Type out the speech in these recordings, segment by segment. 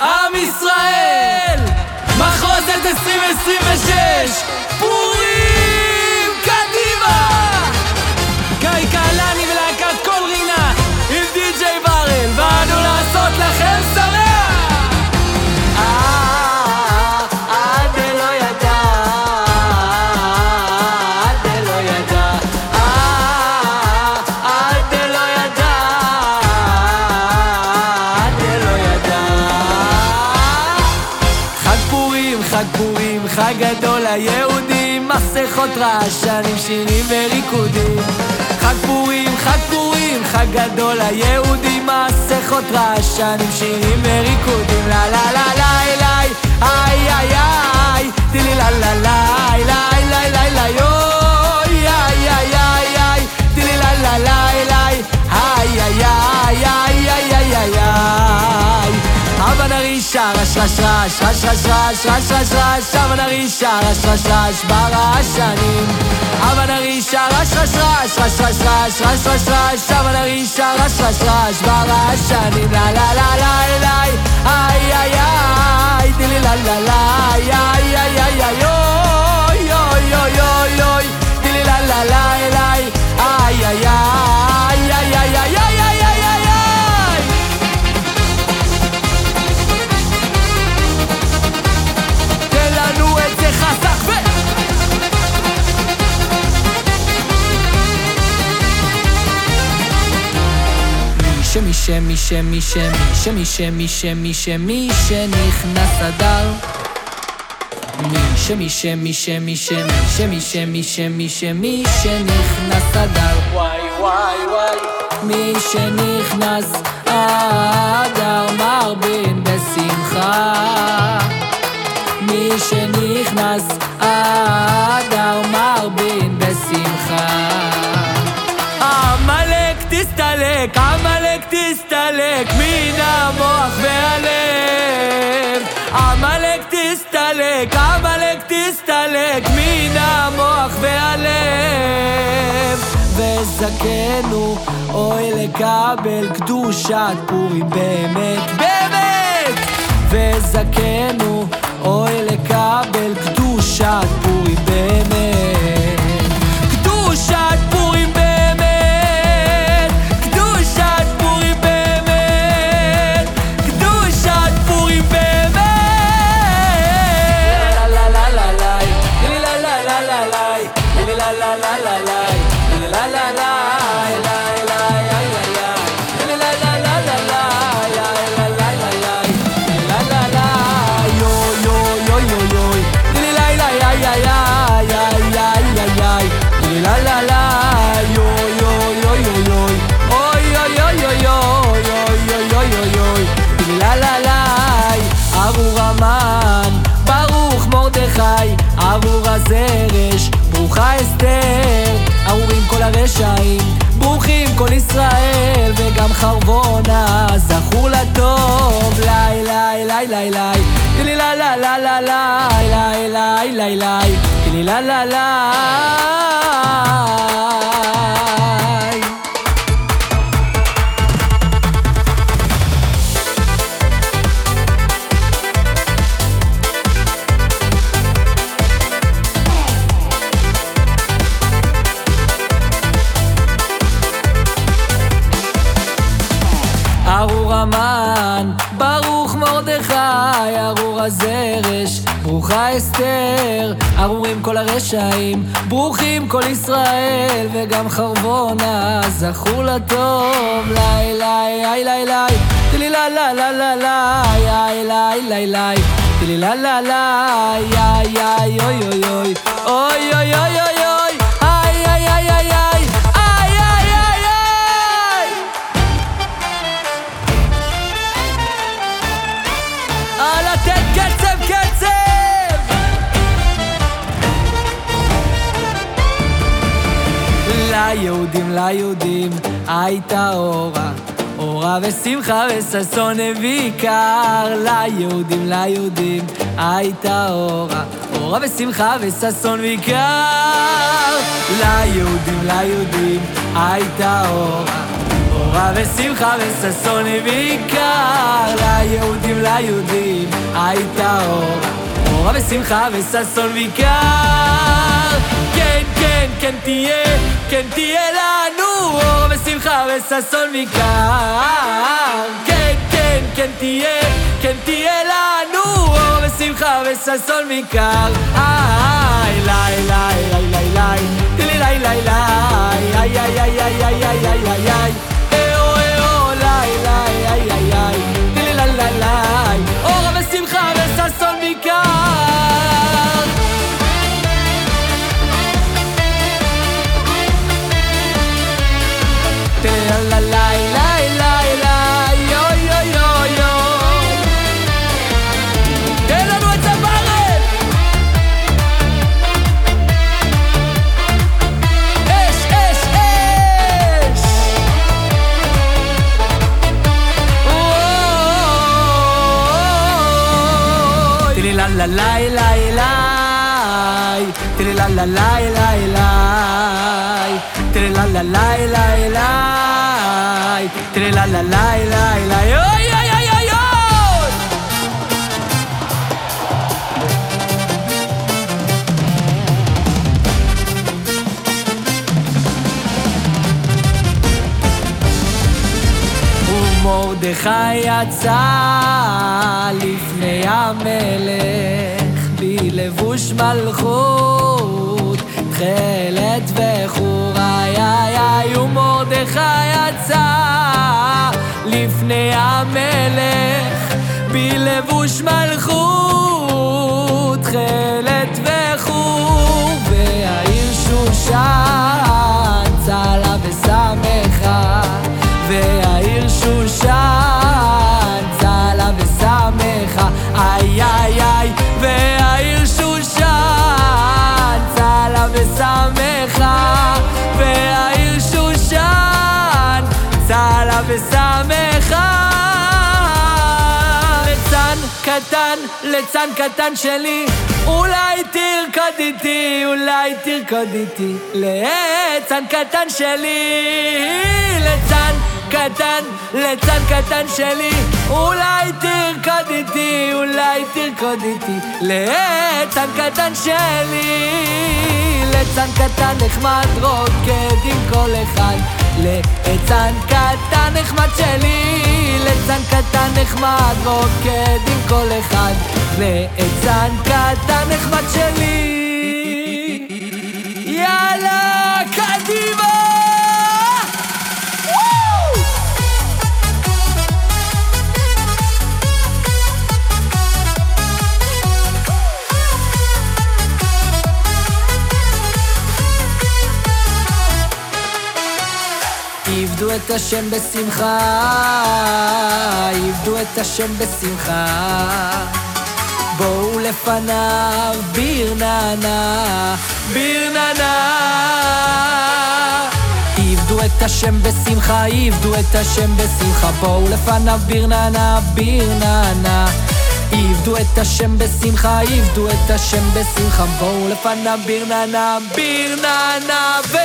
עם ישראל! מחוזת 2026! פורים! חג גדול ליהודים, מסכות רעשנים, שירים וריקודים. חג פורים, חג פורים, חג גדול ליהודים, מסכות רעשנים, שירים וריקודים. לה לה לה לה אליי, איי איי איי, טילי לה לה לה אליי, לי לי לי יוי, איי איי איי איי, טילי לה לה לה אליי, איי איי איי איי איי איי הרישה, רש רש רש, רש רש רש, רש רש רש, אבן הרישה, רש רש רש, ברעשנים. אבן הרישה, רש רש רש, רש רש רש, רש רש רש, אבן הרישה, רש רש רש, ברעשנים. לה לה לה לה לה, איי איי איי, תני לי לה לה לה, איי איי איי איי, אוי אוי אוי אוי, תני לי לה לה לה. מי ש... מי ש... מי ש... מי ש... מי ש... מי ש... מי ש... מי שנכנס אדר מי ש... מי ש... מי ש... מי ש... מי ש... מי ש... מי ש... מי שנכנס אדר וואי וואי וואי מי שנכנס אדר מרבין בשמחה מי שנכנס עמלק תסתלק, עמלק תסתלק מן המוח והלב. וזכנו אוי לקבל קדושת פורים באמת, באמת. וזכנו הזרש, ברוכה אסתר, ארורים כל הרשעים, ברוכים כל ישראל, וגם חרבונה, זכור לטוב, לי לי לי לי לי, לי לה לה לה לה לי לי לי לי, לי לה לה לה הזרש, ברוכה אסתר, ארורים כל הרשעים, ברוכים כל ישראל, וגם חרבונה, זכור לטוב, לי לי לי לי לי, תלי לה לה לה לה לה, לי לי לי לי, תלי לה לה לה, יא יא אוי אוי אוי, אוי אוי אוי אוי ליהודים, ליהודים, הייתה אורה, אורה ושמחה וששון ובעיקר ליהודים, ליהודים, הייתה אורה, אורה ושמחה וששון בעיקר ליהודים, ליהודים, הייתה אורה. אורה ושמחה וששון בעיקר ליהודים ליהודים היית אור אורה ושמחה וששון בעיקר כן כן כן תהיה כן תהיה לנו אורה ושמחה וששון בעיקר כן כן כן תהיה כן תהיה לנו אורה ושמחה וששון בעיקר איי לי לי לי לי לי לי לי לי לי איי איי איי איי איי איי איי איי la la la la la tre la la la la la tre la la la la la oi oi oi oi oi! ומורדכי יצא לפני המלך בלבוש מלכות תכלת וחור איי איי איי ומרדכי יצא לפני המלך. בלבוש מלכות תכלת וחור והעיר שושן צלה ושמחה והעיר קטן, ליצן קטן שלי. אולי תרקוד איתי, אולי תרקוד איתי. ליצן קטן שלי. ליצן קטן, ליצן קטן שלי. אולי תרקוד איתי, אולי תרקוד איתי. ליצן קטן שלי. ליצן קטן נחמד רוקד עם כל אחד ליצן קטן נחמד שלי ליצן קטן נחמד רוקד עם כל אחד ליצן קטן נחמד שלי. יאללה, את השם בשמחה, עבדו את השם בשמחה. בואו לפניו ברננה, ברננה. עבדו את השם בשמחה, עבדו את השם בשמחה. בואו לפניו ברננה, ברננה. עבדו את השם בשמחה, עבדו את השם בשמחה. בואו לפניו ברננה, ברננה ו...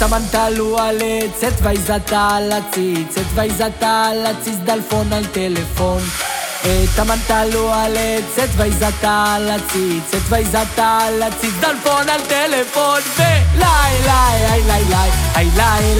את המנטלו על עץ, את וייזתה על הציץ, את וייזתה על הציץ, דלפון על טלפון. את המנטלו על עץ, את וייזתה על הציץ, את וייזתה על הציץ, דלפון על טלפון, ליי, איי ליי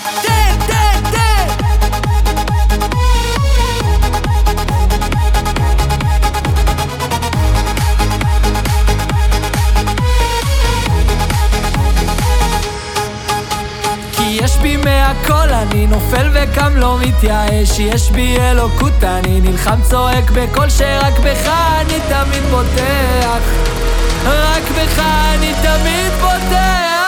נופל וקם לא מתייאש יש בי אלוקות, אני נלחם צועק בקול שרק בך אני תמיד בוטח. רק בך אני תמיד בוטח,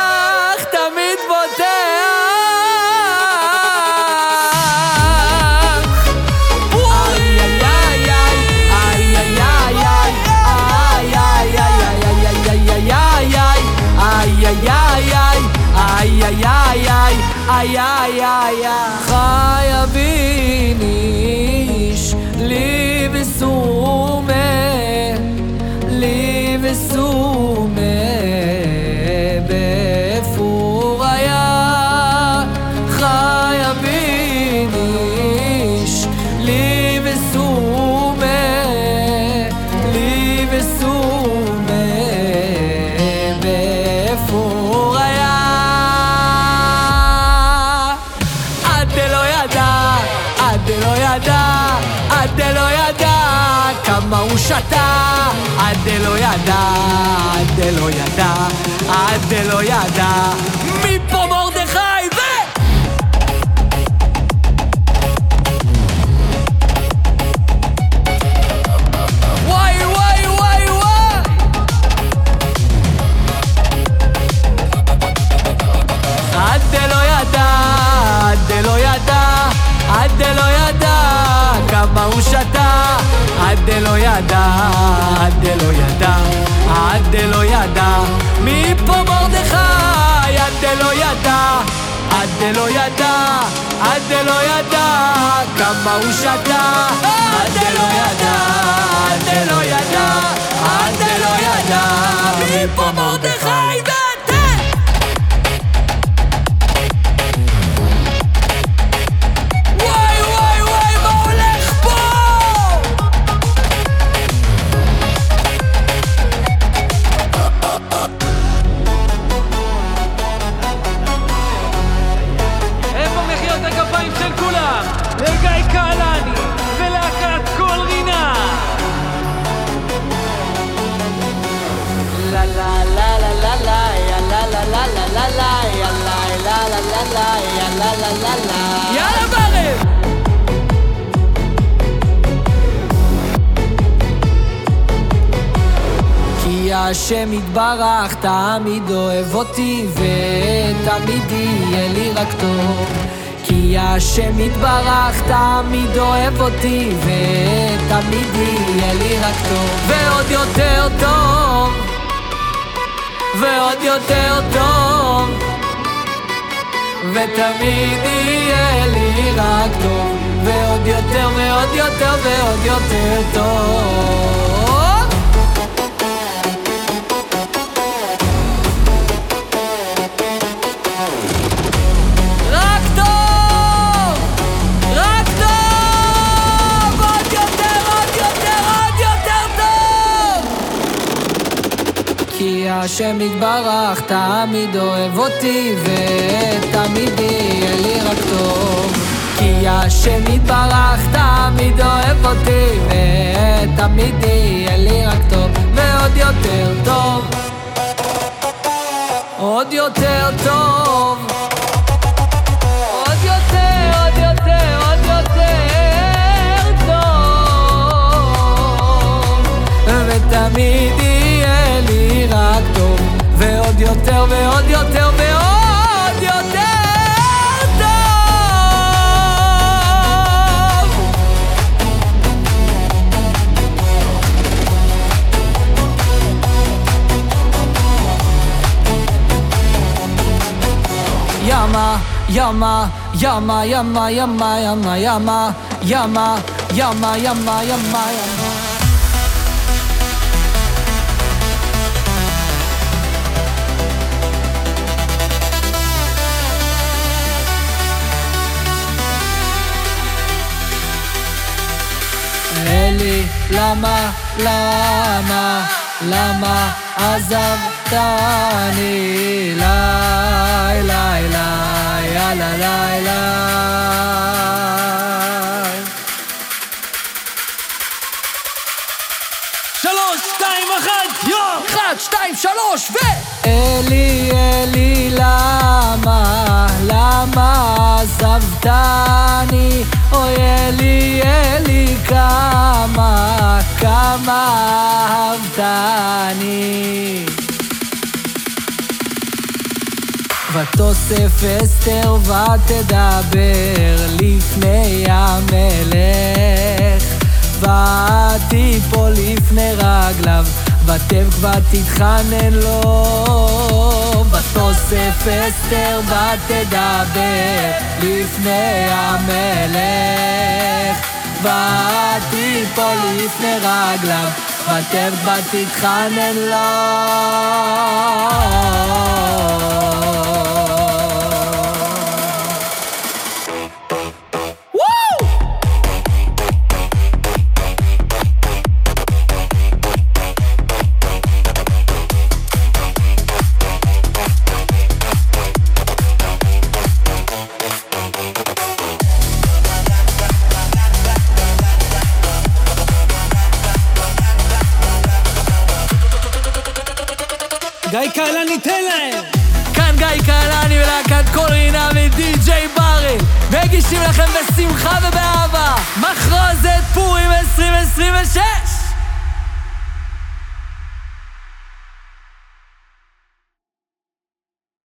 ay ay ay khay binish live so me live so me be furaya khay binish me דלא ידע, עד דלא ידע, ידע, עד דלא ידע כמה הוא שתה, עד דלא ידע, עד דלא ידע, עד דלא ידע, מפה מרדכי ואתה כי השם יתברך תמיד אוהב אותי ותמיד יהיה לי רק טוב כי השם יתברך תמיד אוהב אותי ותמיד יהיה לי רק טוב ועוד יותר טוב ועוד יותר טוב ותמיד יהיה לי רק טוב ועוד יותר ועוד יותר ועוד יותר טוב השם יתברך תמיד אוהב אותי ותמיד יהיה לי רק טוב. כי השם יתברך תמיד אוהב אותי ותמיד יהיה לי רק טוב ועוד יותר טוב. עוד יותר טוב. ותמיד יותר ועוד יותר ועוד יותר טוב ימה, ימה, ימה, ימה, ימה, ימה, ימה, ימה, ימה, ימה, ימה, למה, למה, למה עזבתני? לי, לי, לי, יאללה, לי, לי. שלוש, שתיים, אחת, יום! אחד, שתיים, שלוש, ו... אלי, אלי, למה, למה אהבתני, אוי אלי אלי כמה, כמה אהבתני. ותוסף אסתר ותדבר לפני המלך. ותיפול לפני רגליו ותבכה תתחנן לו. ותוסף אסתר ותדבר לפני המלך ותיפול לפני רגליו ותבכה תתחנן לו קהלני ניתן להם! כאן גיא קהלני ולהקת קולרינה ודי-ג'יי ברי מגישים לכם בשמחה ובאהבה מחרוזת פורים 2026!